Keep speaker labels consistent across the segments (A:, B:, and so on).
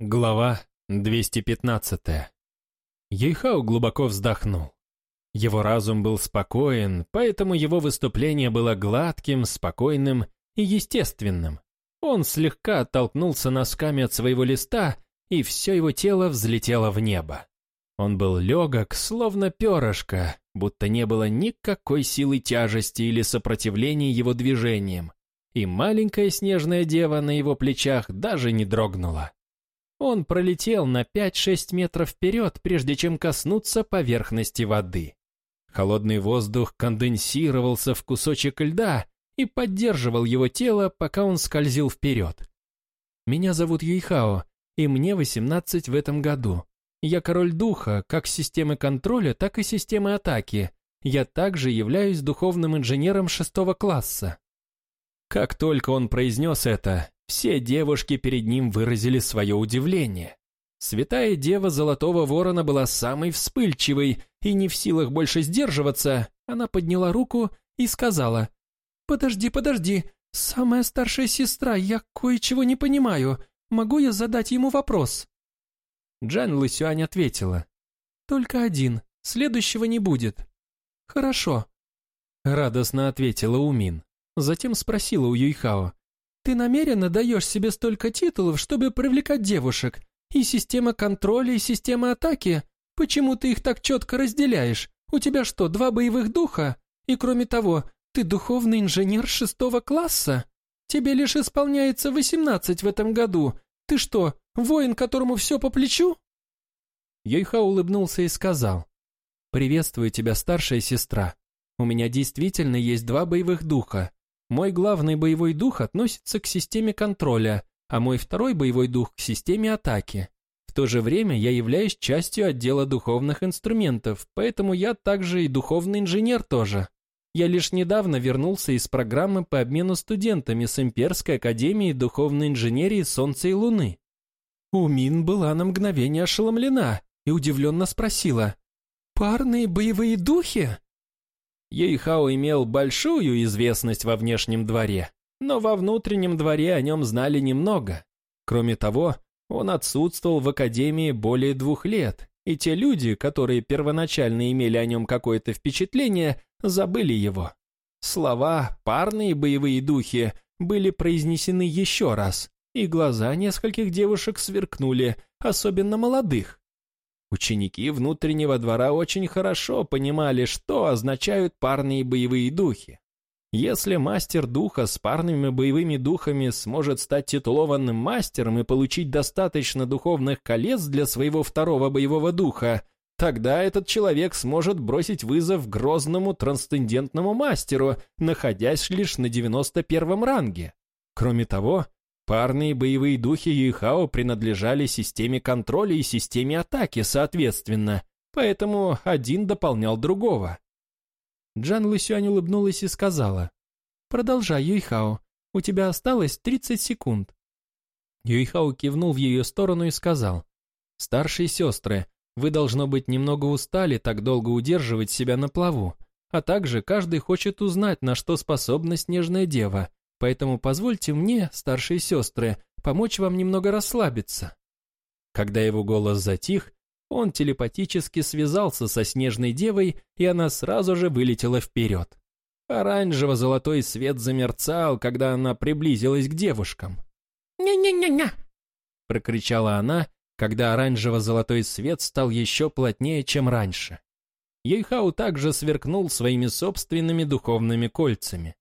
A: Глава 215. Ейхау глубоко вздохнул. Его разум был спокоен, поэтому его выступление было гладким, спокойным и естественным. Он слегка оттолкнулся носками от своего листа, и все его тело взлетело в небо. Он был легок, словно перышко, будто не было никакой силы тяжести или сопротивления его движениям, и маленькая снежная дева на его плечах даже не дрогнула. Он пролетел на 5-6 метров вперед, прежде чем коснуться поверхности воды. Холодный воздух конденсировался в кусочек льда и поддерживал его тело, пока он скользил вперед. «Меня зовут Юйхао, и мне 18 в этом году. Я король духа, как системы контроля, так и системы атаки. Я также являюсь духовным инженером шестого класса». Как только он произнес это, все девушки перед ним выразили свое удивление. Святая Дева Золотого Ворона была самой вспыльчивой, и не в силах больше сдерживаться, она подняла руку и сказала, «Подожди, подожди, самая старшая сестра, я кое-чего не понимаю. Могу я задать ему вопрос?» Джан Лысюань ответила, «Только один, следующего не будет». «Хорошо», — радостно ответила Умин. Затем спросила у Юйхао, ты намеренно даешь себе столько титулов, чтобы привлекать девушек. И система контроля, и система атаки. Почему ты их так четко разделяешь? У тебя что, два боевых духа? И кроме того, ты духовный инженер шестого класса? Тебе лишь исполняется восемнадцать в этом году. Ты что, воин, которому все по плечу?» Йойха улыбнулся и сказал, «Приветствую тебя, старшая сестра. У меня действительно есть два боевых духа. Мой главный боевой дух относится к системе контроля, а мой второй боевой дух к системе атаки. В то же время я являюсь частью отдела духовных инструментов, поэтому я также и духовный инженер тоже. Я лишь недавно вернулся из программы по обмену студентами с Имперской академии духовной инженерии Солнца и Луны. Умин была на мгновение ошеломлена и удивленно спросила, «Парные боевые духи?» Ейхао имел большую известность во внешнем дворе, но во внутреннем дворе о нем знали немного. Кроме того, он отсутствовал в академии более двух лет, и те люди, которые первоначально имели о нем какое-то впечатление, забыли его. Слова «парные боевые духи» были произнесены еще раз, и глаза нескольких девушек сверкнули, особенно молодых. Ученики внутреннего двора очень хорошо понимали, что означают парные боевые духи. Если мастер духа с парными боевыми духами сможет стать титулованным мастером и получить достаточно духовных колец для своего второго боевого духа, тогда этот человек сможет бросить вызов грозному трансцендентному мастеру, находясь лишь на 91 ранге. Кроме того, Парные боевые духи Юйхао принадлежали системе контроля и системе атаки, соответственно, поэтому один дополнял другого. Джан Лысюань улыбнулась и сказала, «Продолжай, Юйхао, у тебя осталось 30 секунд». Юйхао кивнул в ее сторону и сказал, «Старшие сестры, вы, должно быть, немного устали так долго удерживать себя на плаву, а также каждый хочет узнать, на что способна Снежная Дева, Поэтому позвольте мне, старшие сестры, помочь вам немного расслабиться». Когда его голос затих, он телепатически связался со Снежной Девой, и она сразу же вылетела вперед. Оранжево-золотой свет замерцал, когда она приблизилась к девушкам.
B: «Ня-ня-ня-ня!»
A: прокричала она, когда оранжево-золотой свет стал еще плотнее, чем раньше. Ейхау также сверкнул своими собственными духовными кольцами.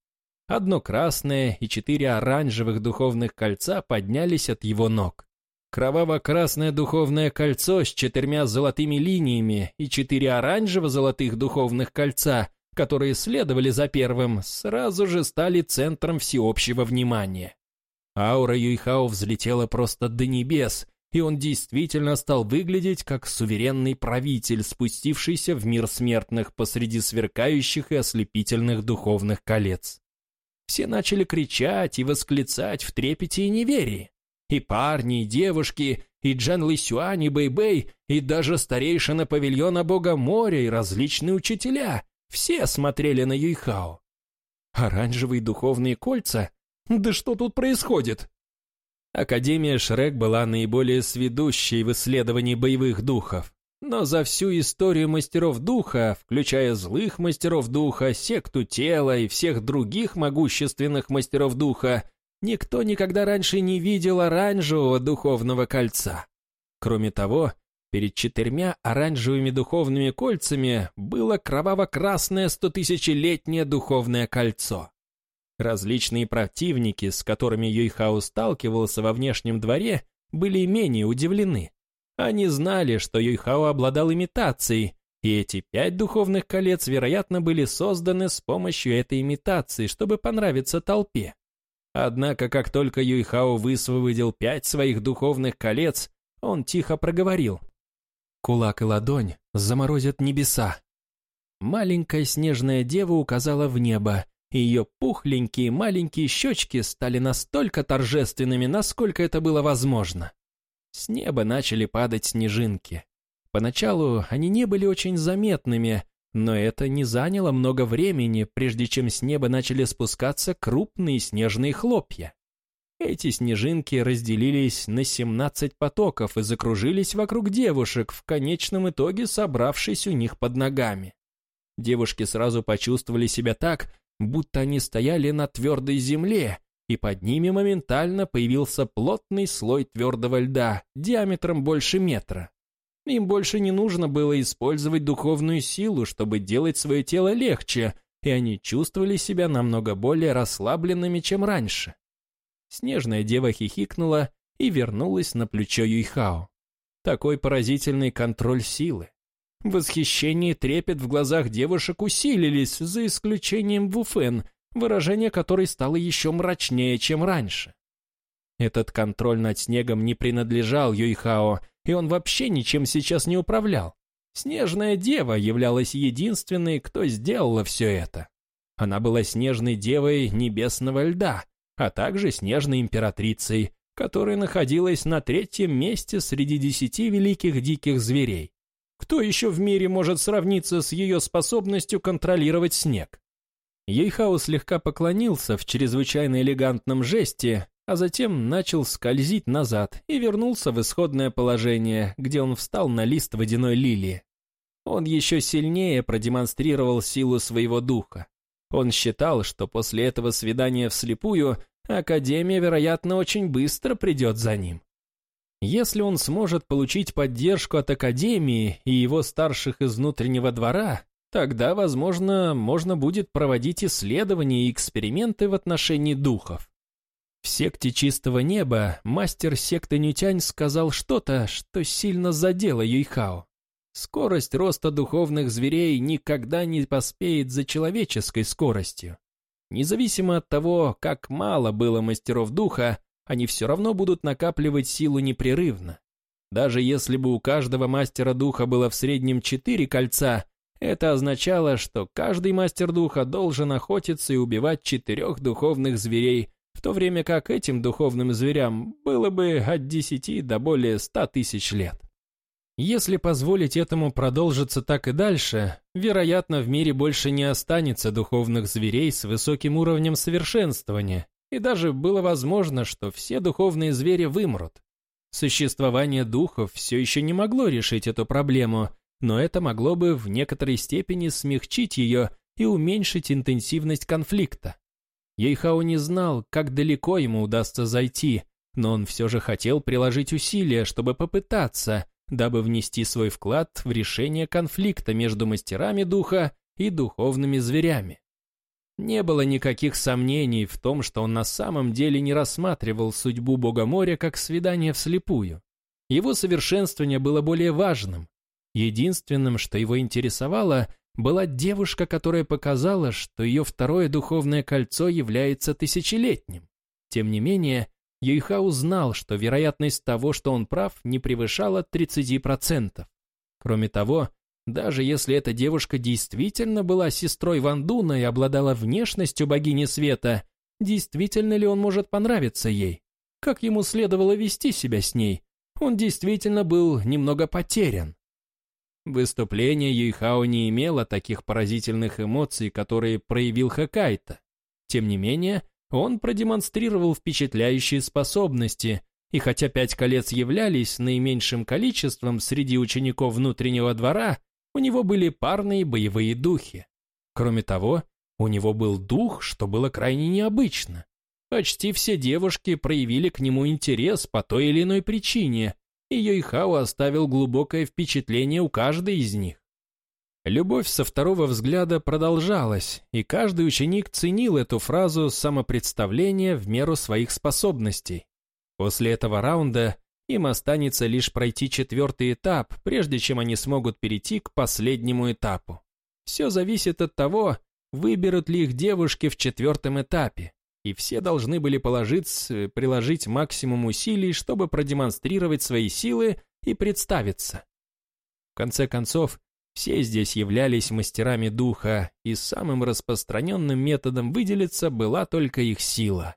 A: Одно красное и четыре оранжевых духовных кольца поднялись от его ног. Кроваво-красное духовное кольцо с четырьмя золотыми линиями и четыре оранжево-золотых духовных кольца, которые следовали за первым, сразу же стали центром всеобщего внимания. Аура Юйхао взлетела просто до небес, и он действительно стал выглядеть как суверенный правитель, спустившийся в мир смертных посреди сверкающих и ослепительных духовных колец. Все начали кричать и восклицать в трепете и неверии. И парни, и девушки, и Джан Лысюань, и Бэй-Бэй, и даже старейшина павильона Бога моря и различные учителя. Все смотрели на Юйхао. Оранжевые духовные кольца? Да что тут происходит? Академия Шрек была наиболее сведущей в исследовании боевых духов. Но за всю историю мастеров духа, включая злых мастеров духа, секту тела и всех других могущественных мастеров духа, никто никогда раньше не видел оранжевого духовного кольца. Кроме того, перед четырьмя оранжевыми духовными кольцами было кроваво-красное стотысячелетнее духовное кольцо. Различные противники, с которыми Юйхао сталкивался во внешнем дворе, были менее удивлены. Они знали, что Юйхао обладал имитацией, и эти пять духовных колец, вероятно, были созданы с помощью этой имитации, чтобы понравиться толпе. Однако, как только Юйхао высвободил пять своих духовных колец, он тихо проговорил. «Кулак и ладонь заморозят небеса». Маленькая снежная дева указала в небо, и ее пухленькие маленькие щечки стали настолько торжественными, насколько это было возможно. С неба начали падать снежинки. Поначалу они не были очень заметными, но это не заняло много времени, прежде чем с неба начали спускаться крупные снежные хлопья. Эти снежинки разделились на 17 потоков и закружились вокруг девушек, в конечном итоге собравшись у них под ногами. Девушки сразу почувствовали себя так, будто они стояли на твердой земле, и под ними моментально появился плотный слой твердого льда диаметром больше метра. Им больше не нужно было использовать духовную силу, чтобы делать свое тело легче, и они чувствовали себя намного более расслабленными, чем раньше. Снежная дева хихикнула и вернулась на плечо Юйхао. Такой поразительный контроль силы. Восхищение и трепет в глазах девушек усилились, за исключением Вуфен, выражение которой стало еще мрачнее, чем раньше. Этот контроль над снегом не принадлежал Юйхао, и он вообще ничем сейчас не управлял. Снежная дева являлась единственной, кто сделала все это. Она была снежной девой небесного льда, а также снежной императрицей, которая находилась на третьем месте среди десяти великих диких зверей. Кто еще в мире может сравниться с ее способностью контролировать снег? Ейхау слегка поклонился в чрезвычайно элегантном жесте, а затем начал скользить назад и вернулся в исходное положение, где он встал на лист водяной лилии. Он еще сильнее продемонстрировал силу своего духа. Он считал, что после этого свидания вслепую Академия, вероятно, очень быстро придет за ним. Если он сможет получить поддержку от Академии и его старших из внутреннего двора, тогда, возможно, можно будет проводить исследования и эксперименты в отношении духов. В секте чистого неба мастер секты Нютянь сказал что-то, что сильно задело Юйхао. Скорость роста духовных зверей никогда не поспеет за человеческой скоростью. Независимо от того, как мало было мастеров духа, они все равно будут накапливать силу непрерывно. Даже если бы у каждого мастера духа было в среднем четыре кольца, это означало, что каждый мастер духа должен охотиться и убивать четырех духовных зверей, в то время как этим духовным зверям было бы от десяти до более ста тысяч лет. Если позволить этому продолжиться так и дальше, вероятно, в мире больше не останется духовных зверей с высоким уровнем совершенствования, и даже было возможно, что все духовные звери вымрут. Существование духов все еще не могло решить эту проблему, но это могло бы в некоторой степени смягчить ее и уменьшить интенсивность конфликта. Ейхао не знал, как далеко ему удастся зайти, но он все же хотел приложить усилия, чтобы попытаться, дабы внести свой вклад в решение конфликта между мастерами духа и духовными зверями. Не было никаких сомнений в том, что он на самом деле не рассматривал судьбу Бога моря как свидание вслепую. Его совершенствование было более важным. Единственным, что его интересовало, была девушка, которая показала, что ее второе духовное кольцо является тысячелетним. Тем не менее, Юйхау знал, что вероятность того, что он прав, не превышала 30%. Кроме того, даже если эта девушка действительно была сестрой Вандуна и обладала внешностью богини света, действительно ли он может понравиться ей? Как ему следовало вести себя с ней? Он действительно был немного потерян. Выступление Юйхао не имело таких поразительных эмоций, которые проявил Хакайта. Тем не менее, он продемонстрировал впечатляющие способности, и хотя пять колец являлись наименьшим количеством среди учеников внутреннего двора, у него были парные боевые духи. Кроме того, у него был дух, что было крайне необычно. Почти все девушки проявили к нему интерес по той или иной причине, и Йойхао оставил глубокое впечатление у каждой из них. Любовь со второго взгляда продолжалась, и каждый ученик ценил эту фразу самопредставления в меру своих способностей. После этого раунда им останется лишь пройти четвертый этап, прежде чем они смогут перейти к последнему этапу. Все зависит от того, выберут ли их девушки в четвертом этапе, и все должны были положиться, приложить максимум усилий, чтобы продемонстрировать свои силы и представиться. В конце концов, все здесь являлись мастерами духа, и самым распространенным методом выделиться была только их сила.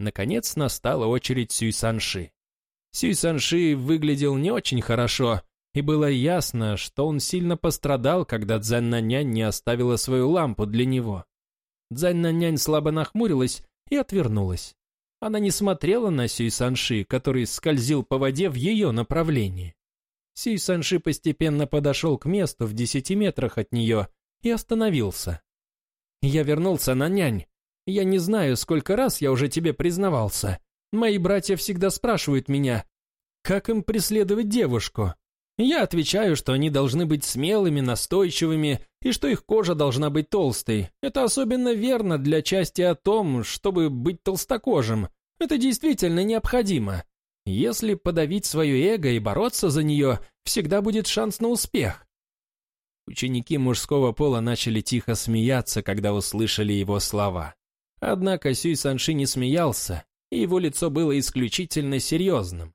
A: Наконец настала очередь Сюй Санши. Сюй Санши выглядел не очень хорошо, и было ясно, что он сильно пострадал, когда Цзэннанянь не оставила свою лампу для него. Цзэннанянь слабо нахмурилась и отвернулась. Она не смотрела на Сюй Санши, который скользил по воде в ее направлении. Сюй Санши постепенно подошел к месту в десяти метрах от нее и остановился. «Я вернулся на нянь. Я не знаю, сколько раз я уже тебе признавался. Мои братья всегда спрашивают меня, как им преследовать девушку. Я отвечаю, что они должны быть смелыми, настойчивыми, и что их кожа должна быть толстой. Это особенно верно для части о том, чтобы быть толстокожим. Это действительно необходимо. Если подавить свое эго и бороться за нее, всегда будет шанс на успех. Ученики мужского пола начали тихо смеяться, когда услышали его слова. Однако Сюй Санши не смеялся, и его лицо было исключительно серьезным.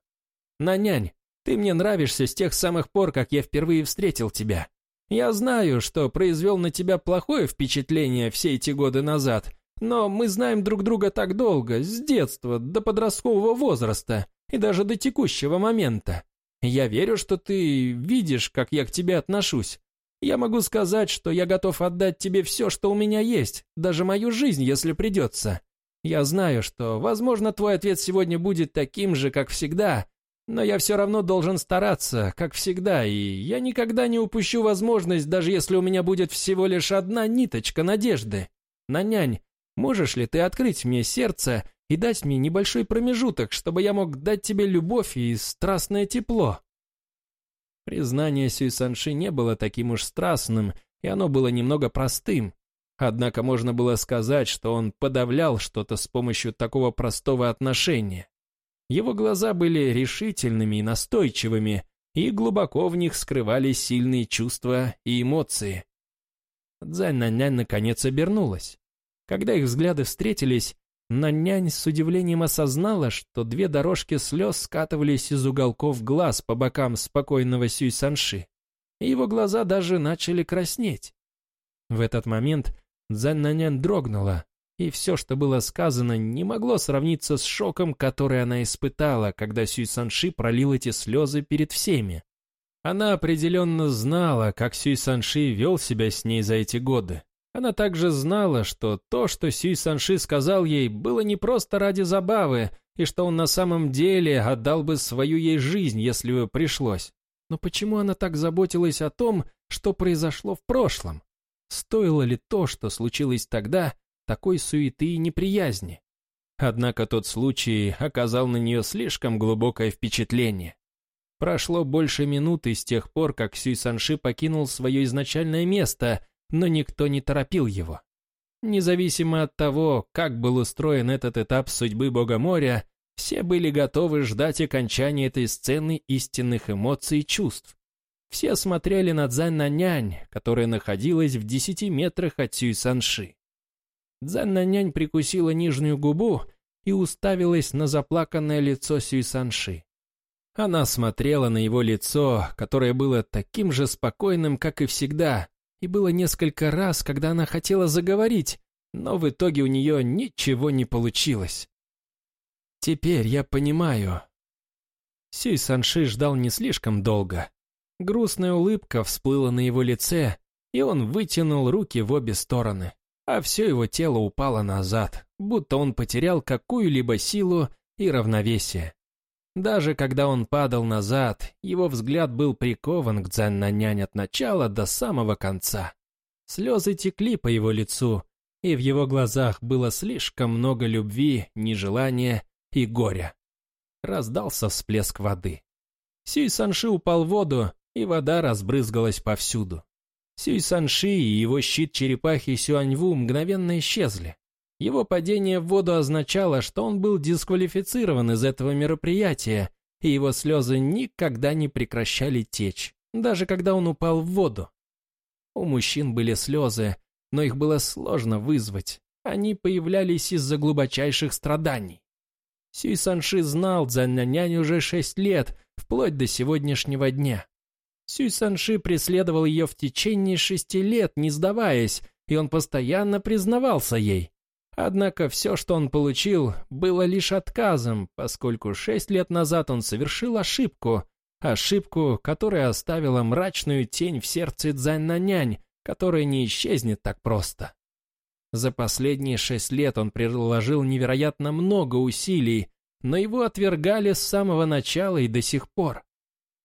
A: «Нанянь, ты мне нравишься с тех самых пор, как я впервые встретил тебя. Я знаю, что произвел на тебя плохое впечатление все эти годы назад, но мы знаем друг друга так долго, с детства до подросткового возраста, и даже до текущего момента. Я верю, что ты видишь, как я к тебе отношусь. Я могу сказать, что я готов отдать тебе все, что у меня есть, даже мою жизнь, если придется. Я знаю, что, возможно, твой ответ сегодня будет таким же, как всегда, но я все равно должен стараться, как всегда, и я никогда не упущу возможность, даже если у меня будет всего лишь одна ниточка надежды. Нанянь, можешь ли ты открыть мне сердце и дать мне небольшой промежуток, чтобы я мог дать тебе любовь и страстное тепло». Признание Сюй Санши не было таким уж страстным, и оно было немного простым. Однако можно было сказать, что он подавлял что-то с помощью такого простого отношения. Его глаза были решительными и настойчивыми, и глубоко в них скрывались сильные чувства и эмоции. Цзань Нанянь наконец обернулась. Когда их взгляды встретились, но нянь с удивлением осознала, что две дорожки слез скатывались из уголков глаз по бокам спокойного Сюй Санши. Его глаза даже начали краснеть. В этот момент Цзань Нанянь дрогнула, и все, что было сказано, не могло сравниться с шоком, который она испытала, когда Сюй Санши пролил эти слезы перед всеми. Она определенно знала, как Сюй Санши вел себя с ней за эти годы. Она также знала, что то, что Сюй Санши сказал ей, было не просто ради забавы, и что он на самом деле отдал бы свою ей жизнь, если бы пришлось. Но почему она так заботилась о том, что произошло в прошлом? Стоило ли то, что случилось тогда, такой суеты и неприязни? Однако тот случай оказал на нее слишком глубокое впечатление. Прошло больше минуты с тех пор, как Сюй Санши покинул свое изначальное место — но никто не торопил его. Независимо от того, как был устроен этот этап судьбы Бога моря, все были готовы ждать окончания этой сцены истинных эмоций и чувств. Все смотрели на Цзань Нянь, которая находилась в десяти метрах от Сюй Санши. Цзань Нянь прикусила нижнюю губу и уставилась на заплаканное лицо Сюй Санши. Она смотрела на его лицо, которое было таким же спокойным, как и всегда, и было несколько раз, когда она хотела заговорить, но в итоге у нее ничего не получилось. Теперь я понимаю. Сюй Санши ждал не слишком долго. Грустная улыбка всплыла на его лице, и он вытянул руки в обе стороны, а все его тело упало назад, будто он потерял какую-либо силу и равновесие. Даже когда он падал назад, его взгляд был прикован к Дзяннанянь от начала до самого конца. Слезы текли по его лицу, и в его глазах было слишком много любви, нежелания и горя. Раздался всплеск воды. Сюй Санши упал в воду, и вода разбрызгалась повсюду. Сюй Санши и его щит черепахи Сюаньву мгновенно исчезли. Его падение в воду означало, что он был дисквалифицирован из этого мероприятия, и его слезы никогда не прекращали течь, даже когда он упал в воду. У мужчин были слезы, но их было сложно вызвать. Они появлялись из-за глубочайших страданий. Сюй Санши знал Цзяннянь уже шесть лет, вплоть до сегодняшнего дня. Сюй Санши преследовал ее в течение шести лет, не сдаваясь, и он постоянно признавался ей. Однако все, что он получил, было лишь отказом, поскольку шесть лет назад он совершил ошибку, ошибку, которая оставила мрачную тень в сердце Цзань-Нанянь, которая не исчезнет так просто. За последние шесть лет он приложил невероятно много усилий, но его отвергали с самого начала и до сих пор.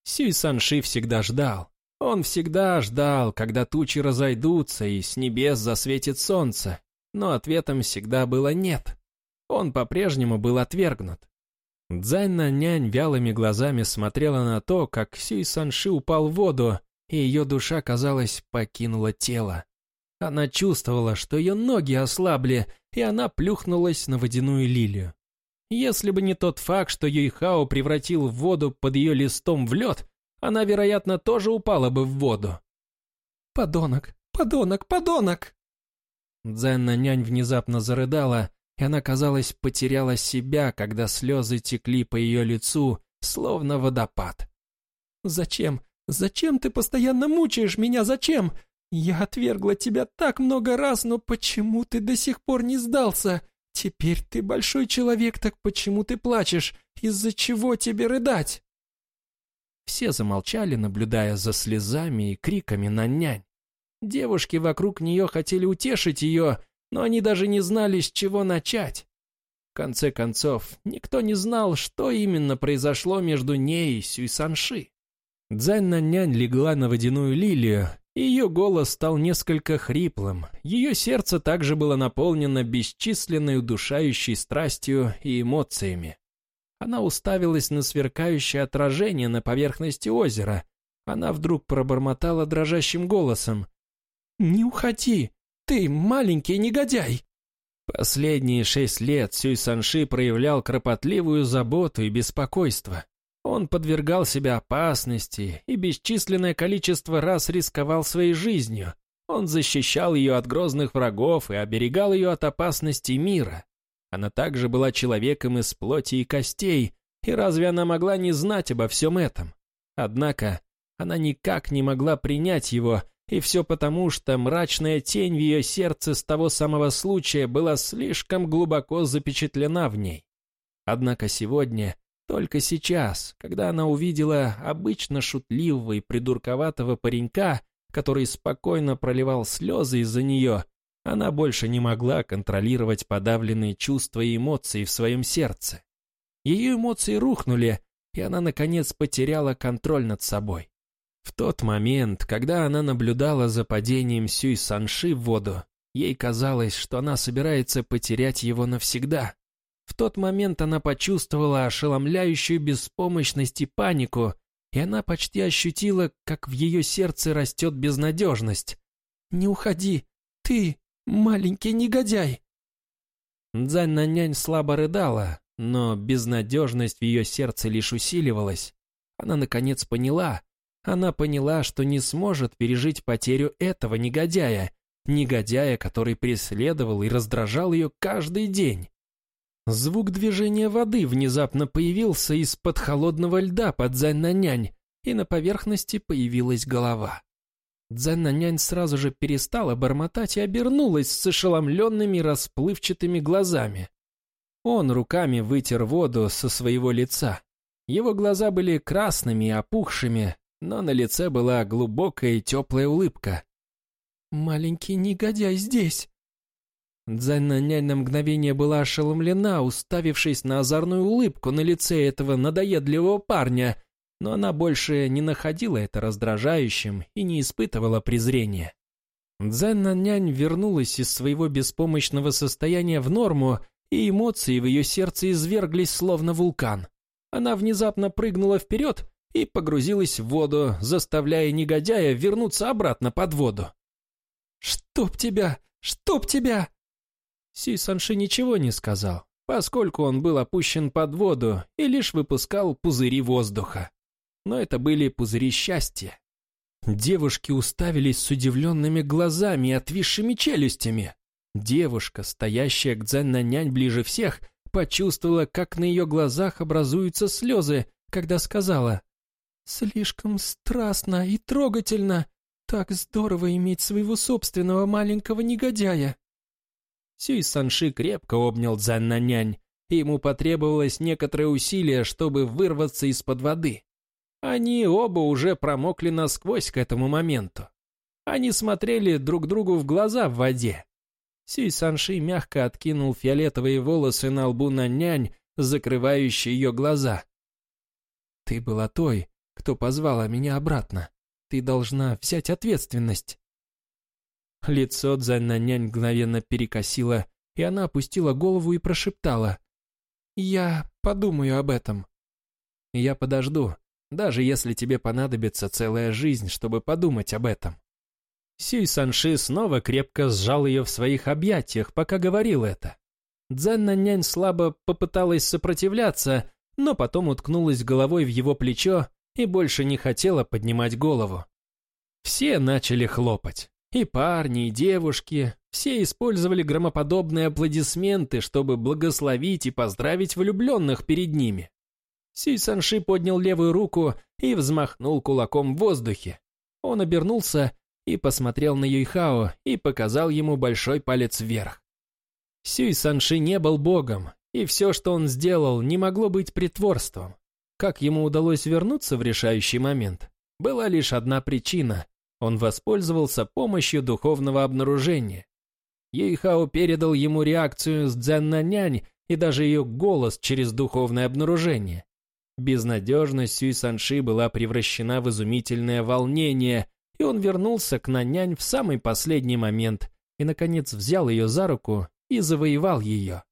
A: Сюй Санши всегда ждал. Он всегда ждал, когда тучи разойдутся и с небес засветит солнце, но ответом всегда было «нет». Он по-прежнему был отвергнут. Дзань нянь вялыми глазами смотрела на то, как Сюй Санши упал в воду, и ее душа, казалось, покинула тело. Она чувствовала, что ее ноги ослабли, и она плюхнулась на водяную лилию. Если бы не тот факт, что Юйхао превратил воду под ее листом в лед, она, вероятно, тоже упала бы в воду.
B: «Подонок! Подонок! Подонок!»
A: Дзенна нянь внезапно зарыдала, и она, казалось, потеряла себя, когда слезы текли по ее лицу, словно водопад.
B: «Зачем? Зачем ты постоянно мучаешь меня? Зачем? Я отвергла тебя так много раз, но почему ты до сих пор не сдался? Теперь ты большой человек, так почему ты плачешь? Из-за чего тебе рыдать?»
A: Все замолчали, наблюдая за слезами и криками на нянь. Девушки вокруг нее хотели утешить ее, но они даже не знали, с чего начать. В конце концов, никто не знал, что именно произошло между ней и Сюйсанши. Дзань-нянь легла на водяную лилию, ее голос стал несколько хриплым. Ее сердце также было наполнено бесчисленной удушающей страстью и эмоциями. Она уставилась на сверкающее отражение на поверхности озера. Она вдруг пробормотала дрожащим голосом.
B: «Не уходи! Ты маленький негодяй!»
A: Последние шесть лет Сюй Санши проявлял кропотливую заботу и беспокойство. Он подвергал себя опасности и бесчисленное количество раз рисковал своей жизнью. Он защищал ее от грозных врагов и оберегал ее от опасности мира. Она также была человеком из плоти и костей, и разве она могла не знать обо всем этом? Однако она никак не могла принять его и все потому, что мрачная тень в ее сердце с того самого случая была слишком глубоко запечатлена в ней. Однако сегодня, только сейчас, когда она увидела обычно шутливого и придурковатого паренька, который спокойно проливал слезы из-за нее, она больше не могла контролировать подавленные чувства и эмоции в своем сердце. Ее эмоции рухнули, и она, наконец, потеряла контроль над собой. В тот момент, когда она наблюдала за падением Сюй Санши в воду, ей казалось, что она собирается потерять его навсегда. В тот момент она почувствовала ошеломляющую беспомощность и панику, и она почти ощутила, как в ее сердце растет безнадежность.
B: «Не уходи! Ты маленький негодяй!»
A: Дзань-нянь слабо рыдала, но безнадежность в ее сердце лишь усиливалась. Она наконец поняла, она поняла, что не сможет пережить потерю этого негодяя, негодяя, который преследовал и раздражал ее каждый день. Звук движения воды внезапно появился из-под холодного льда под Дзянь-нянь, и на поверхности появилась голова. Дзянь-нянь сразу же перестала бормотать и обернулась с ошеломленными расплывчатыми глазами. Он руками вытер воду со своего лица. Его глаза были красными и опухшими, но на лице была глубокая и теплая улыбка.
B: «Маленький негодяй здесь!» Дзянь-нянь на мгновение была ошеломлена, уставившись на озорную улыбку на лице этого надоедливого парня, но она больше не находила это раздражающим и не испытывала презрения. Дзянь-нянь вернулась из своего беспомощного состояния в норму, и эмоции в ее сердце изверглись словно вулкан. Она внезапно прыгнула вперед и погрузилась в воду, заставляя негодяя вернуться обратно под воду. «Чтоб тебя! Чтоб тебя!» Си Санши ничего не сказал, поскольку он был опущен под воду и лишь выпускал пузыри воздуха. Но это были пузыри счастья. Девушки уставились с удивленными глазами и отвисшими челюстями. Девушка, стоящая к Дзен-нянь ближе всех, почувствовала, как на ее глазах образуются слезы, когда сказала «Слишком страстно и трогательно. Так здорово иметь своего собственного маленького негодяя». Сюй Санши крепко обнял Дзяннанянь, и ему потребовалось некоторое усилие, чтобы вырваться из-под воды. Они оба уже промокли насквозь к этому моменту. Они смотрели друг другу в глаза в воде. Сюй Санши мягко откинул фиолетовые волосы на лбу на закрывающие ее глаза. «Ты была той, кто позвала меня обратно. Ты должна взять ответственность». Лицо Дзянь-нянь мгновенно перекосило, и она опустила голову и прошептала. «Я подумаю об этом». «Я подожду, даже если тебе понадобится целая жизнь, чтобы подумать об этом». Сюй Санши снова крепко сжал ее в своих объятиях, пока говорил это. Дзянь-нянь слабо попыталась сопротивляться, но потом уткнулась головой в его плечо и больше не хотела поднимать голову. Все начали хлопать. И парни, и девушки, все использовали громоподобные аплодисменты, чтобы благословить и поздравить влюбленных перед ними. Сюй Санши поднял левую руку и взмахнул кулаком в воздухе. Он обернулся и посмотрел на Юйхао и показал ему большой палец вверх. Сюй Санши не был богом, и все, что он сделал, не могло быть притворством. Как ему удалось вернуться в решающий момент, была лишь одна причина он воспользовался помощью духовного обнаружения. Ейхао передал ему реакцию с Дзяннанянь и даже ее голос через духовное обнаружение. Безнадежность Сюй Санши была превращена в изумительное волнение, и он вернулся к Нанянь в самый последний момент и, наконец, взял ее за руку и завоевал ее.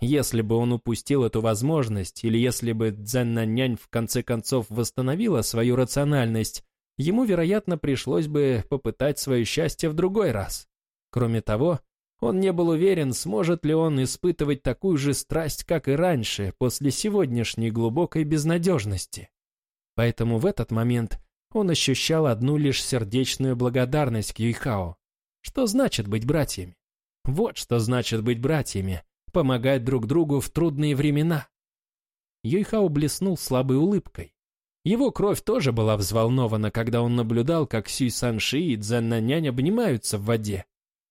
B: Если бы он упустил эту возможность, или если бы Цзэн в конце концов восстановила свою рациональность, ему, вероятно, пришлось бы попытать свое счастье в другой раз. Кроме того, он не был уверен, сможет ли он испытывать такую же страсть, как и раньше, после сегодняшней глубокой безнадежности. Поэтому в этот момент он ощущал одну лишь сердечную благодарность к Юйхао. Что значит быть братьями? Вот что значит быть братьями, помогать друг другу в трудные времена. Юйхао блеснул слабой улыбкой. Его кровь тоже была взволнована, когда он наблюдал, как Сюй Санши и Цзэннанянь обнимаются в воде.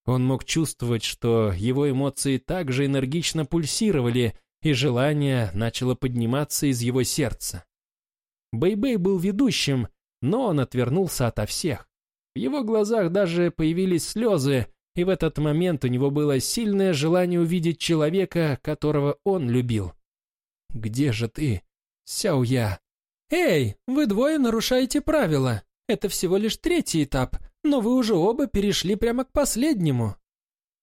B: Он мог чувствовать, что его эмоции также энергично пульсировали, и желание начало подниматься из его сердца. Бэйбэй -бэй был ведущим, но он отвернулся ото всех. В его глазах даже появились слезы, и в этот момент у него было сильное желание увидеть человека, которого он любил. «Где же ты, Сяоя?» «Эй, вы двое нарушаете правила. Это всего лишь третий этап, но вы уже оба перешли прямо к последнему».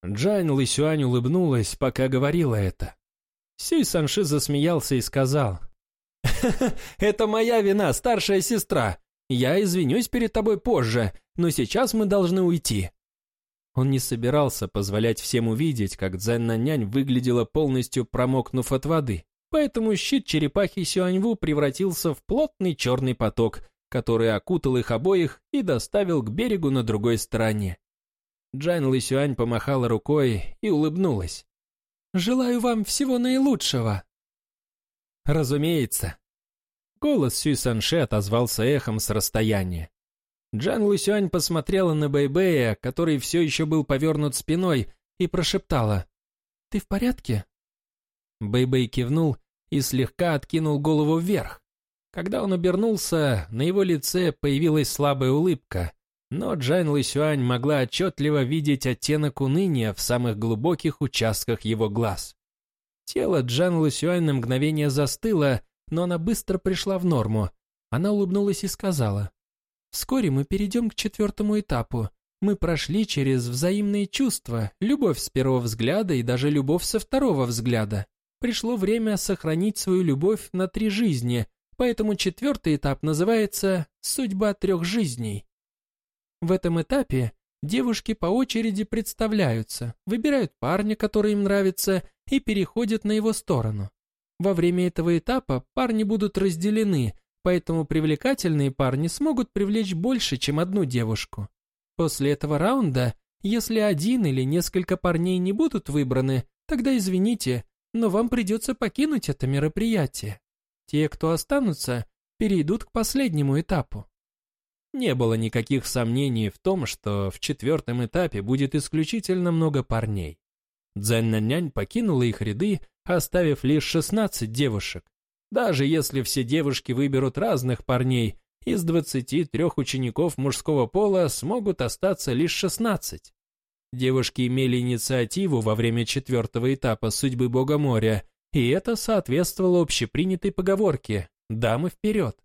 A: Джань Лысюань улыбнулась, пока говорила это. Сюй Санши засмеялся и сказал.
B: «Это моя вина, старшая сестра. Я извинюсь перед тобой позже, но сейчас мы должны уйти». Он не собирался позволять всем увидеть, как Цзэнна-нянь выглядела полностью промокнув от воды. Поэтому щит черепахи Сюаньву превратился в плотный черный поток, который окутал их обоих и доставил к берегу на другой стороне. Джан Лысюань помахала рукой и улыбнулась. «Желаю вам всего наилучшего!» «Разумеется!» Голос Сюй Санше отозвался эхом с расстояния. Джан Лысюань посмотрела на Бэйбэя, который все еще был повернут спиной, и прошептала. «Ты в порядке?» Бэйбэй кивнул и слегка откинул голову вверх. Когда он обернулся, на его лице появилась слабая улыбка,
A: но Джан Лысюань могла отчетливо видеть оттенок уныния в самых глубоких участках его глаз. Тело Джан Лысюань на мгновение застыло, но она быстро пришла в норму. Она улыбнулась и сказала, «Вскоре мы перейдем к четвертому этапу. Мы прошли через взаимные чувства, любовь с первого взгляда и даже любовь со второго взгляда. Пришло время сохранить свою любовь на три жизни, поэтому четвертый этап называется «Судьба трех жизней». В этом этапе девушки по очереди представляются, выбирают парня, который им нравится, и переходят на его сторону. Во время этого этапа парни будут разделены, поэтому привлекательные парни смогут привлечь больше, чем одну девушку. После этого раунда, если один или несколько парней не будут выбраны, тогда извините, но вам придется покинуть это мероприятие. Те, кто останутся, перейдут к последнему этапу. Не было никаких сомнений в том, что в четвертом этапе будет исключительно много парней. Дзянь-нянь покинула их ряды, оставив лишь 16 девушек. Даже если все девушки выберут разных парней, из 23 учеников мужского пола смогут остаться лишь 16. Девушки имели инициативу во время четвертого этапа судьбы Бога моря, и это соответствовало общепринятой поговорке «дамы вперед».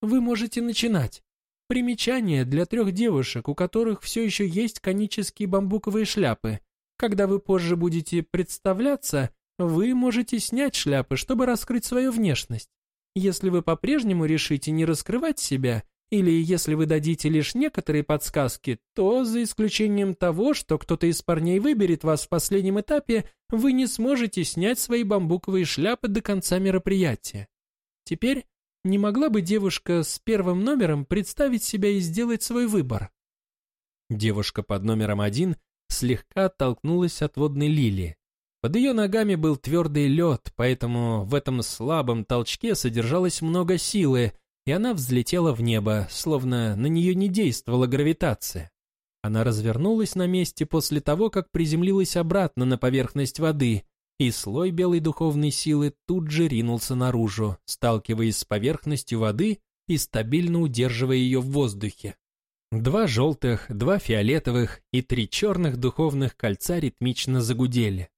A: Вы можете начинать. Примечание для трех девушек, у которых все еще есть конические бамбуковые шляпы. Когда вы позже будете представляться, вы можете снять шляпы, чтобы раскрыть свою внешность. Если вы по-прежнему решите не раскрывать себя, или если вы дадите лишь некоторые подсказки, то, за исключением того, что кто-то из парней выберет вас в последнем этапе, вы не сможете снять свои бамбуковые шляпы до конца мероприятия. Теперь, не могла бы девушка с первым номером представить себя и сделать свой выбор? Девушка под номером один слегка оттолкнулась от водной лилии. Под ее ногами был твердый лед, поэтому в этом слабом толчке содержалось много силы, и она взлетела в небо, словно на нее не действовала гравитация. Она развернулась на месте после того, как приземлилась обратно на поверхность воды, и слой белой духовной силы тут же ринулся наружу, сталкиваясь с поверхностью воды и стабильно удерживая ее в воздухе. Два желтых, два фиолетовых и три черных духовных кольца ритмично загудели.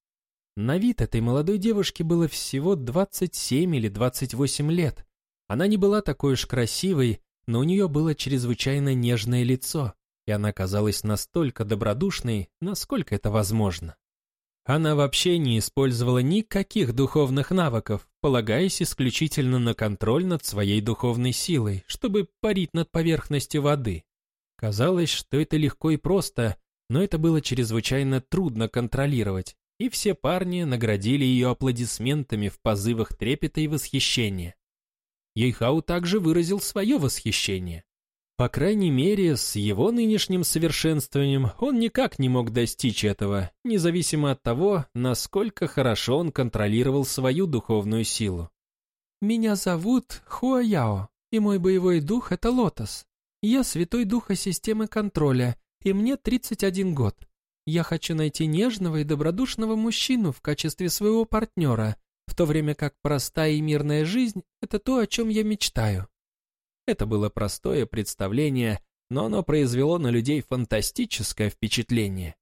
A: На вид этой молодой девушке было всего 27 или 28 лет. Она не была такой уж красивой, но у нее было чрезвычайно нежное лицо, и она казалась настолько добродушной, насколько это возможно. Она вообще не использовала никаких духовных навыков, полагаясь исключительно на контроль над своей духовной силой, чтобы парить над поверхностью воды. Казалось, что это легко и просто, но это было чрезвычайно трудно контролировать, и все парни наградили ее аплодисментами в позывах трепета и восхищения. Ейхау также выразил свое восхищение. По крайней мере, с его нынешним совершенствованием он никак не мог достичь этого, независимо от того, насколько хорошо он контролировал свою духовную силу. «Меня зовут Хуаяо, и мой боевой дух — это Лотос. Я святой духа системы контроля, и мне 31 год. Я хочу найти нежного и добродушного мужчину в качестве своего партнера, в то время как простая и мирная жизнь – это то, о чем я мечтаю. Это было простое представление, но оно произвело на людей фантастическое впечатление.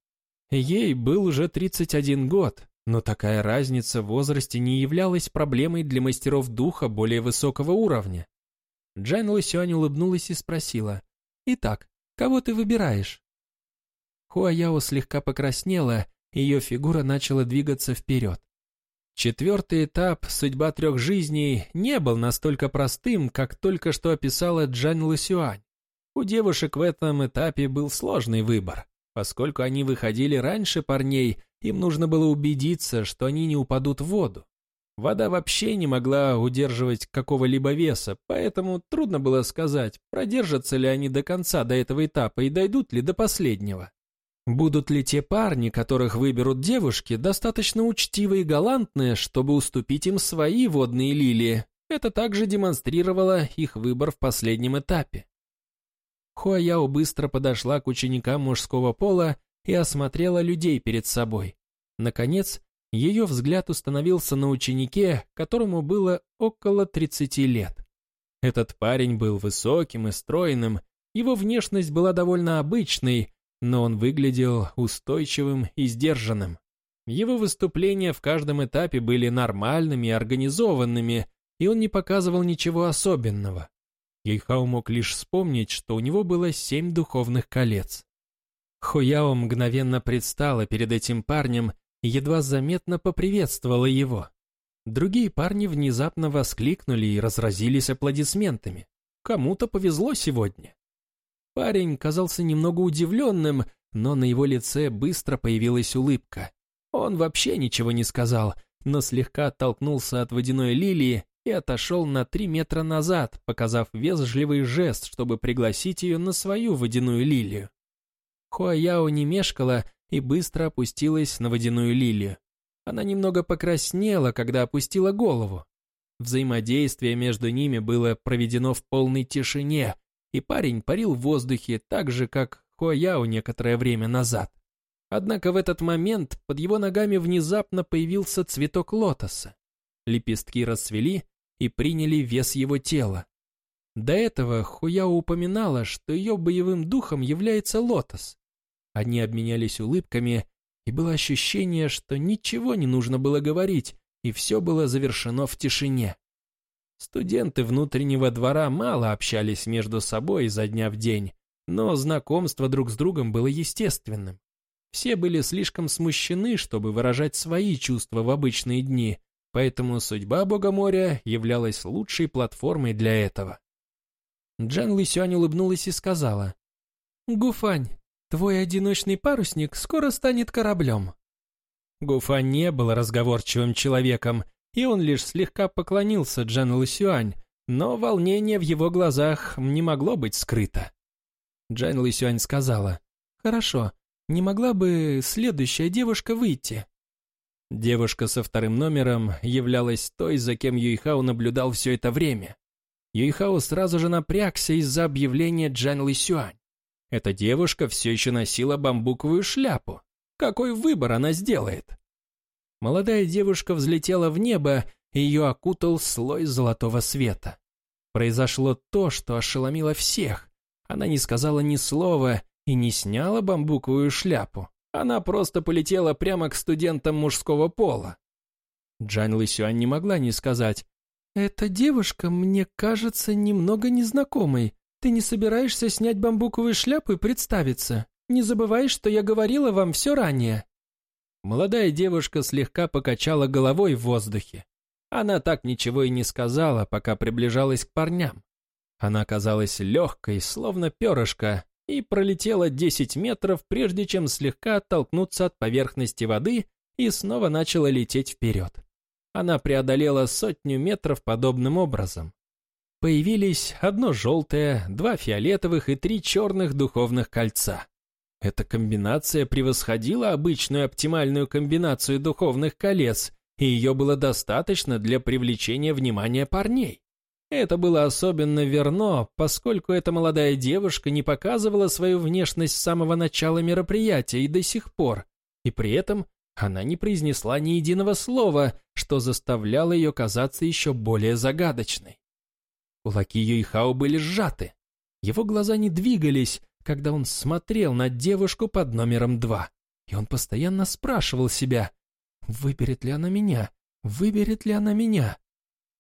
A: Ей был уже 31 год, но такая разница в возрасте не являлась проблемой для мастеров духа более высокого уровня. Джан Лысюань улыбнулась и спросила, «Итак, кого ты выбираешь?» Хуаяо слегка покраснела, ее фигура начала двигаться вперед. Четвертый этап «Судьба трех жизней» не был настолько простым, как только что описала Джан Лысюань. У девушек в этом этапе был сложный выбор. Поскольку они выходили раньше парней, им нужно было убедиться, что они не упадут в воду. Вода вообще не могла удерживать какого-либо веса, поэтому трудно было сказать, продержатся ли они до конца до этого этапа и дойдут ли до последнего. Будут ли те парни, которых выберут девушки, достаточно учтивые и галантные, чтобы уступить им свои водные лилии? Это также демонстрировало их выбор в последнем этапе. Хуаяо быстро подошла к ученикам мужского пола и осмотрела людей перед собой. Наконец, ее взгляд установился на ученике, которому было около 30 лет. Этот парень был высоким и стройным, Его внешность была довольно обычной, но он выглядел устойчивым и сдержанным. Его выступления в каждом этапе были нормальными и организованными, и он не показывал ничего особенного. Ейхао мог лишь вспомнить, что у него было семь духовных колец. Хуяо мгновенно предстала перед этим парнем и едва заметно поприветствовала его. Другие парни внезапно воскликнули и разразились аплодисментами. Кому-то повезло сегодня. Парень казался немного удивленным, но на его лице быстро появилась улыбка. Он вообще ничего не сказал, но слегка оттолкнулся от водяной лилии и отошел на три метра назад, показав вежливый жест, чтобы пригласить ее на свою водяную лилию. Хуаяо не мешкала и быстро опустилась на водяную лилию. Она немного покраснела, когда опустила голову. Взаимодействие между ними было проведено в полной тишине, и парень парил в воздухе так же, как Хуаяо некоторое время назад. Однако в этот момент под его ногами внезапно появился цветок лотоса. Лепестки расцвели и приняли вес его тела. До этого Хуяо упоминала, что ее боевым духом является лотос. Они обменялись улыбками, и было ощущение, что ничего не нужно было говорить, и все было завершено в тишине. Студенты внутреннего двора мало общались между собой изо дня в день, но знакомство друг с другом было естественным. Все были слишком смущены, чтобы выражать свои чувства в обычные дни, поэтому судьба Бога моря являлась лучшей платформой для этого. Джан Лысюань улыбнулась и сказала, «Гуфань, Твой одиночный парусник скоро станет кораблем». Гуфа не был разговорчивым человеком, и он лишь слегка поклонился Джан Лысюань, но волнение в его глазах не могло быть скрыто. Джан Лысюань сказала, «Хорошо, не могла бы следующая девушка выйти?» Девушка со вторым номером являлась той, за кем Юйхао наблюдал все это время. Юйхао сразу же напрягся из-за объявления Джан Лысюань. Эта девушка все еще носила бамбуковую шляпу. Какой выбор она сделает? Молодая девушка взлетела в небо, и ее окутал слой золотого света. Произошло то, что ошеломило всех. Она не сказала ни слова и не сняла бамбуковую шляпу. Она просто полетела прямо к студентам мужского пола. Джан Лысюань не могла не сказать. «Эта девушка мне кажется немного незнакомой. Ты не собираешься снять бамбуковую шляпу и представиться? Не забывай, что я говорила вам все ранее». Молодая девушка слегка покачала головой в воздухе. Она так ничего и не сказала, пока приближалась к парням. Она казалась легкой, словно перышко, и пролетела 10 метров, прежде чем слегка оттолкнуться от поверхности воды и снова начала лететь вперед. Она преодолела сотню метров подобным образом. Появились одно желтое, два фиолетовых и три черных духовных кольца. Эта комбинация превосходила обычную оптимальную комбинацию духовных колец, и ее было достаточно для привлечения внимания парней. Это было особенно верно, поскольку эта молодая девушка не показывала свою внешность с самого начала мероприятия и до сих пор, и при этом она не произнесла ни единого слова, что заставляло ее казаться еще более загадочной. Кулаки Юйхао были сжаты. Его глаза не двигались, когда он смотрел на девушку под номером два. И он постоянно спрашивал себя, выберет ли она меня, выберет ли она меня.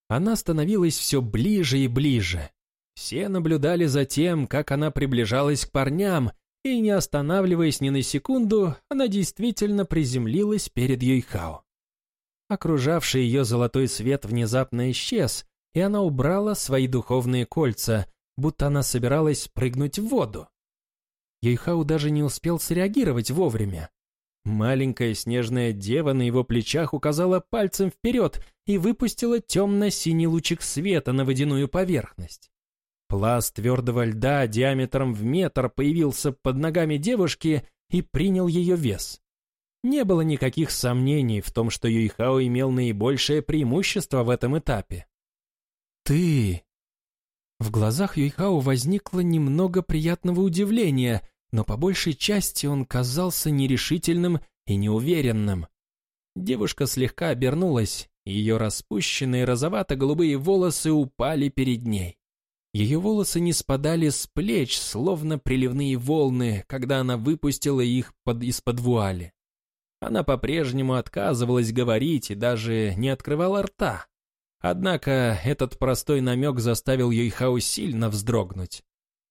A: Она становилась все ближе и ближе. Все наблюдали за тем, как она приближалась к парням, и, не останавливаясь ни на секунду, она действительно приземлилась перед Юйхао. Окружавший ее золотой свет внезапно исчез, и она убрала свои духовные кольца, будто она собиралась прыгнуть в воду. Ейхау даже не успел среагировать вовремя. Маленькая снежная дева на его плечах указала пальцем вперед и выпустила темно-синий лучик света на водяную поверхность. Пласт твердого льда диаметром в метр появился под ногами девушки и принял ее вес. Не было никаких сомнений в том, что Юйхао имел наибольшее преимущество в этом этапе. «Ты...» В глазах Юйхао возникло немного приятного удивления, но по большей части он казался нерешительным и неуверенным. Девушка слегка обернулась, ее распущенные розовато-голубые волосы упали перед ней. Ее волосы не спадали с плеч, словно приливные волны, когда она выпустила их под, из-под вуали. Она по-прежнему отказывалась говорить и даже не открывала рта. Однако этот простой намек заставил Юйхао сильно вздрогнуть.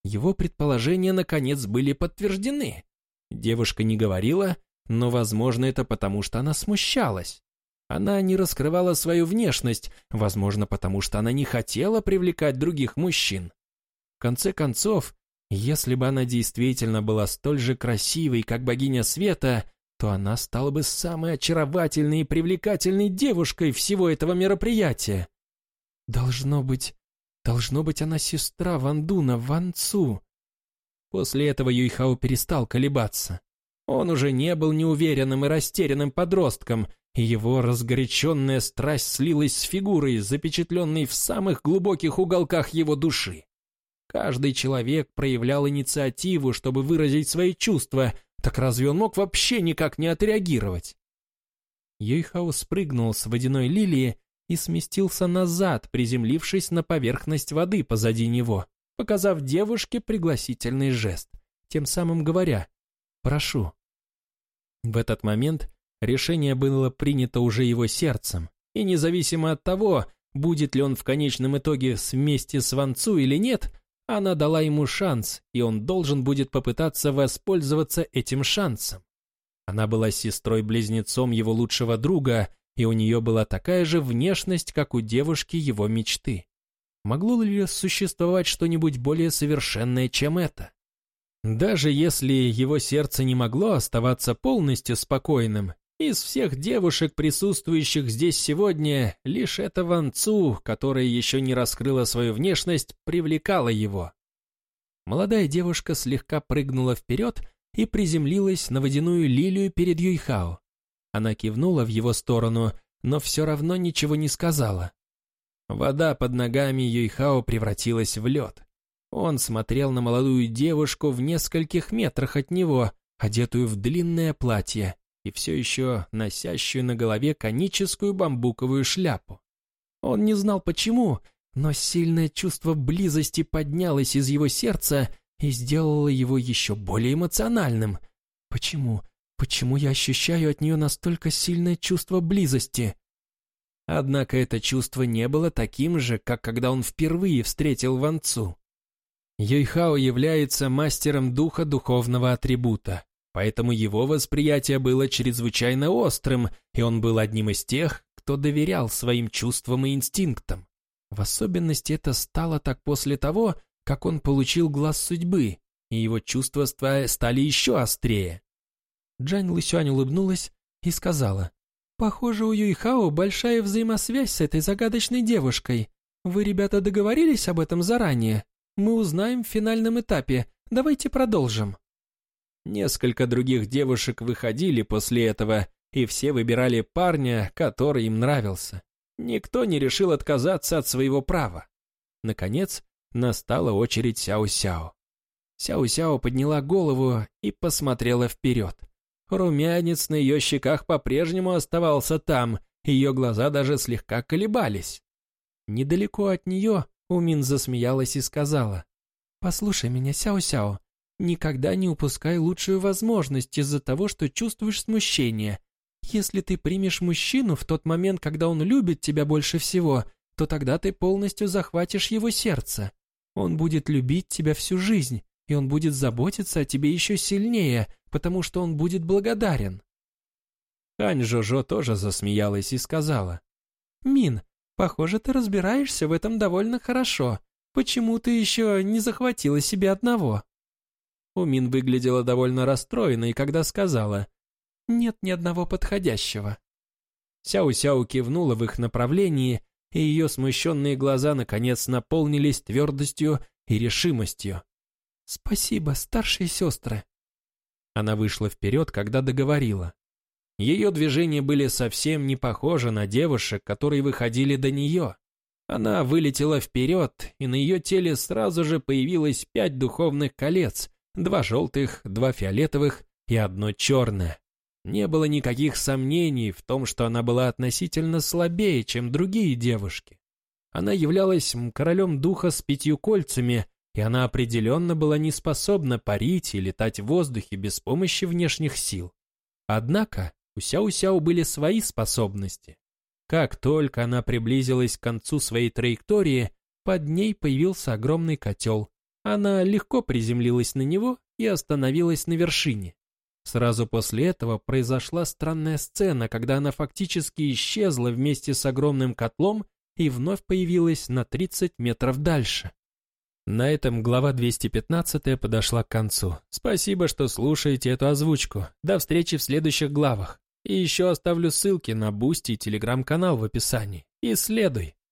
A: Его предположения, наконец, были подтверждены. Девушка не говорила, но, возможно, это потому, что она смущалась. Она не раскрывала свою внешность, возможно, потому что она не хотела привлекать других мужчин. В конце концов, если бы она действительно была столь же красивой, как богиня света, то она стала бы самой очаровательной и привлекательной девушкой всего этого мероприятия. Должно быть, должно быть она сестра Вандуна, Ванцу. После этого Юйхао перестал колебаться. Он уже не был неуверенным и растерянным подростком, и его разгоряченная страсть слилась с фигурой, запечатленной в самых глубоких уголках его души. Каждый человек проявлял инициативу, чтобы выразить свои чувства, так разве он мог вообще никак не отреагировать? Юйхао спрыгнул с водяной лилии и сместился назад, приземлившись на поверхность воды позади него, показав девушке пригласительный жест, тем самым говоря «прошу». В этот момент решение было принято уже его сердцем, и независимо от того, будет ли он в конечном итоге вместе с Ванцу или нет, она дала ему шанс, и он должен будет попытаться воспользоваться этим шансом. Она была сестрой-близнецом его лучшего друга, и у нее была такая же внешность, как у девушки его мечты. Могло ли существовать что-нибудь более совершенное, чем это? Даже если его сердце не могло оставаться полностью спокойным, из всех девушек, присутствующих здесь сегодня, лишь эта Ван Цу, которая еще не раскрыла свою внешность, привлекала его. Молодая девушка слегка прыгнула вперед и приземлилась на водяную лилию перед Юйхао. Она кивнула в его сторону, но все равно ничего не сказала. Вода под ногами Юйхао превратилась в лед. Он смотрел на молодую девушку в нескольких метрах от него, одетую в длинное платье и все еще носящую на голове коническую бамбуковую шляпу. Он не знал почему, но сильное чувство близости поднялось из его сердца и сделало его еще более эмоциональным. Почему? Почему я ощущаю от нее настолько сильное чувство близости? Однако это чувство не было таким же, как когда он впервые встретил Ван Цу. Юйхао является мастером духа духовного атрибута. Поэтому его восприятие было чрезвычайно острым, и он был одним из тех, кто доверял своим чувствам и инстинктам. В особенности это стало так после того, как он получил глаз судьбы, и его чувства стали еще острее. Джань Лысюань улыбнулась и сказала, «Похоже, у Юйхао большая взаимосвязь с этой загадочной девушкой. Вы, ребята, договорились об этом заранее? Мы узнаем в финальном этапе. Давайте продолжим». Несколько других девушек выходили после этого, и все выбирали парня, который им нравился. Никто не решил отказаться от своего права. Наконец, настала очередь Сяо-Сяо. Сяо-Сяо подняла голову и посмотрела вперед. Румянец на ее щеках по-прежнему оставался там, ее глаза даже слегка колебались. Недалеко от нее Умин засмеялась и сказала, «Послушай меня, Сяо-Сяо, Никогда не упускай лучшую возможность из-за того, что чувствуешь смущение. Если ты примешь мужчину в тот момент, когда он любит тебя больше всего, то тогда ты полностью захватишь его сердце. Он будет любить тебя всю жизнь, и он будет заботиться о тебе еще сильнее, потому что он будет благодарен. Хань Жожо тоже засмеялась и сказала. «Мин, похоже, ты разбираешься в этом довольно хорошо. Почему ты еще не захватила себе одного?» Умин выглядела довольно расстроенной, когда сказала «Нет ни одного подходящего». Сяо-Сяо кивнула в их направлении, и ее смущенные глаза наконец наполнились твердостью и решимостью. «Спасибо, старшие сестры». Она вышла вперед, когда договорила. Ее движения были совсем не похожи на девушек, которые выходили до нее. Она вылетела вперед, и на ее теле сразу же появилось пять духовных колец, Два желтых, два фиолетовых и одно черное. Не было никаких сомнений в том, что она была относительно слабее, чем другие девушки. Она являлась королем духа с пятью кольцами, и она определенно была не способна парить и летать в воздухе без помощи внешних сил. Однако у Сяо-Сяо были свои способности. Как только она приблизилась к концу своей траектории, под ней появился огромный котел. Она легко приземлилась на него и остановилась на вершине. Сразу после этого произошла странная сцена, когда она фактически исчезла вместе с огромным котлом и вновь появилась на 30 метров дальше. На этом глава 215 подошла к концу. Спасибо, что слушаете эту озвучку. До встречи в следующих главах. И еще оставлю ссылки на Бусти и Телеграм-канал в описании. Исследуй.